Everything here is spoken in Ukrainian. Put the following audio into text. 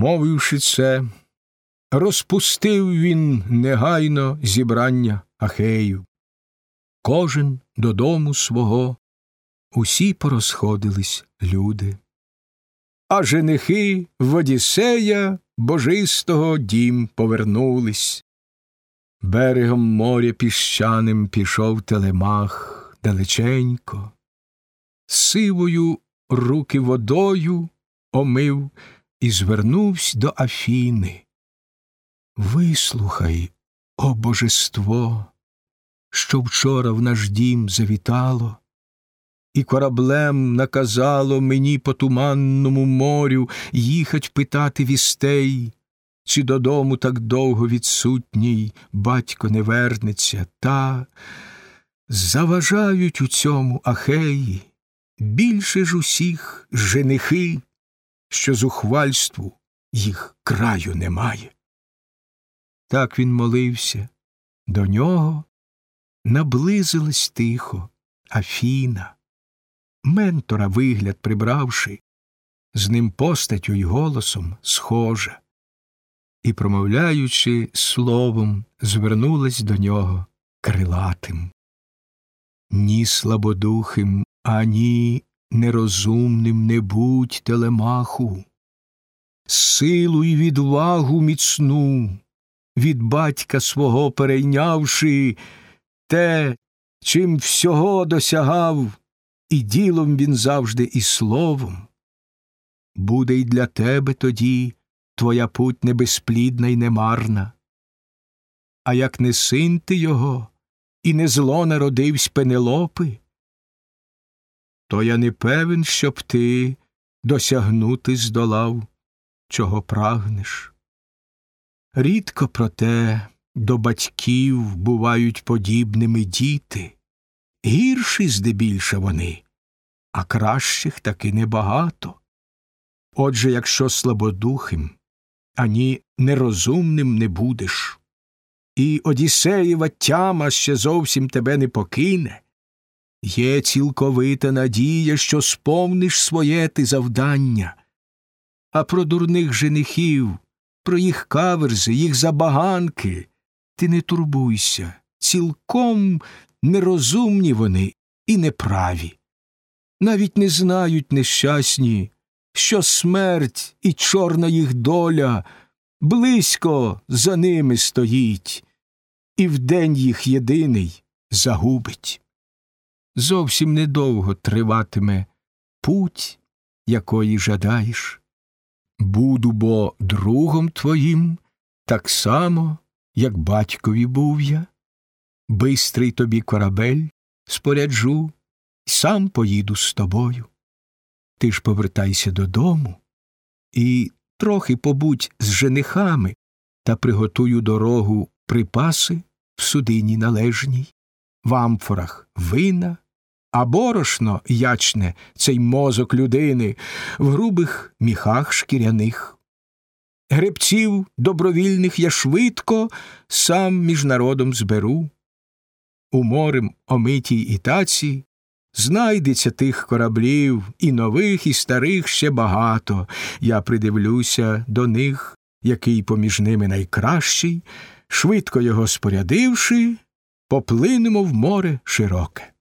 Мовивши це, розпустив він негайно зібрання Ахею. Кожен додому свого, усі порозходились люди. А женихи в Одіссея божистого дім повернулись. Берегом моря піщаним пішов телемах далеченько, сивою руки водою омив і звернувся до Афіни. Вислухай, о божество, що вчора в наш дім завітало, і кораблем наказало мені по туманному морю їхать питати вістей, чи додому так довго відсутній батько не вернеться, та заважають у цьому ахеї більше ж усіх женихи, що зухвальству їх краю немає. Так він молився, до нього наблизилась тихо Афіна, ментора вигляд прибравши, з ним постаттю й голосом схожа, і, промовляючи словом, звернулась до нього крилатим. Ні слабодухим, ані нерозумним не будь телемаху, силу й відвагу міцну, від батька свого перейнявши те, чим всього досягав, і ділом він завжди і словом. Буде й для тебе тоді твоя путь небезплідна й немарна. А як не син ти його, і не зло народивсь Пенелопи, то я не певен, щоб ти досягнути здолав, чого прагнеш. Рідко, проте, до батьків бувають подібними діти, гірші здебільше вони, а кращих таки небагато. Отже, якщо слабодухим, ані нерозумним не будеш, і Одіссеєва тяма ще зовсім тебе не покине. Є цілковита надія, що сповниш своє ти завдання, а про дурних женихів, про їх каверзи, їх забаганки ти не турбуйся, цілком нерозумні вони і неправі. Навіть не знають нещасні, що смерть і чорна їх доля близько за ними стоїть, і вдень їх єдиний загубить. Зовсім недовго триватиме путь, якої жадаєш. Буду бо другом твоїм, так само, як батькові був я. Бистрий тобі корабель споряджу, сам поїду з тобою. Ти ж повертайся додому і трохи побудь з женихами та приготую дорогу припаси в судині належній, в амфорах вина, а борошно ячне цей мозок людини в грубих міхах шкіряних. Гребців добровільних я швидко сам між народом зберу. У морем омитій і таці знайдеться тих кораблів, і нових, і старих ще багато. Я придивлюся до них, який поміж ними найкращий, швидко його спорядивши, поплинемо в море широке.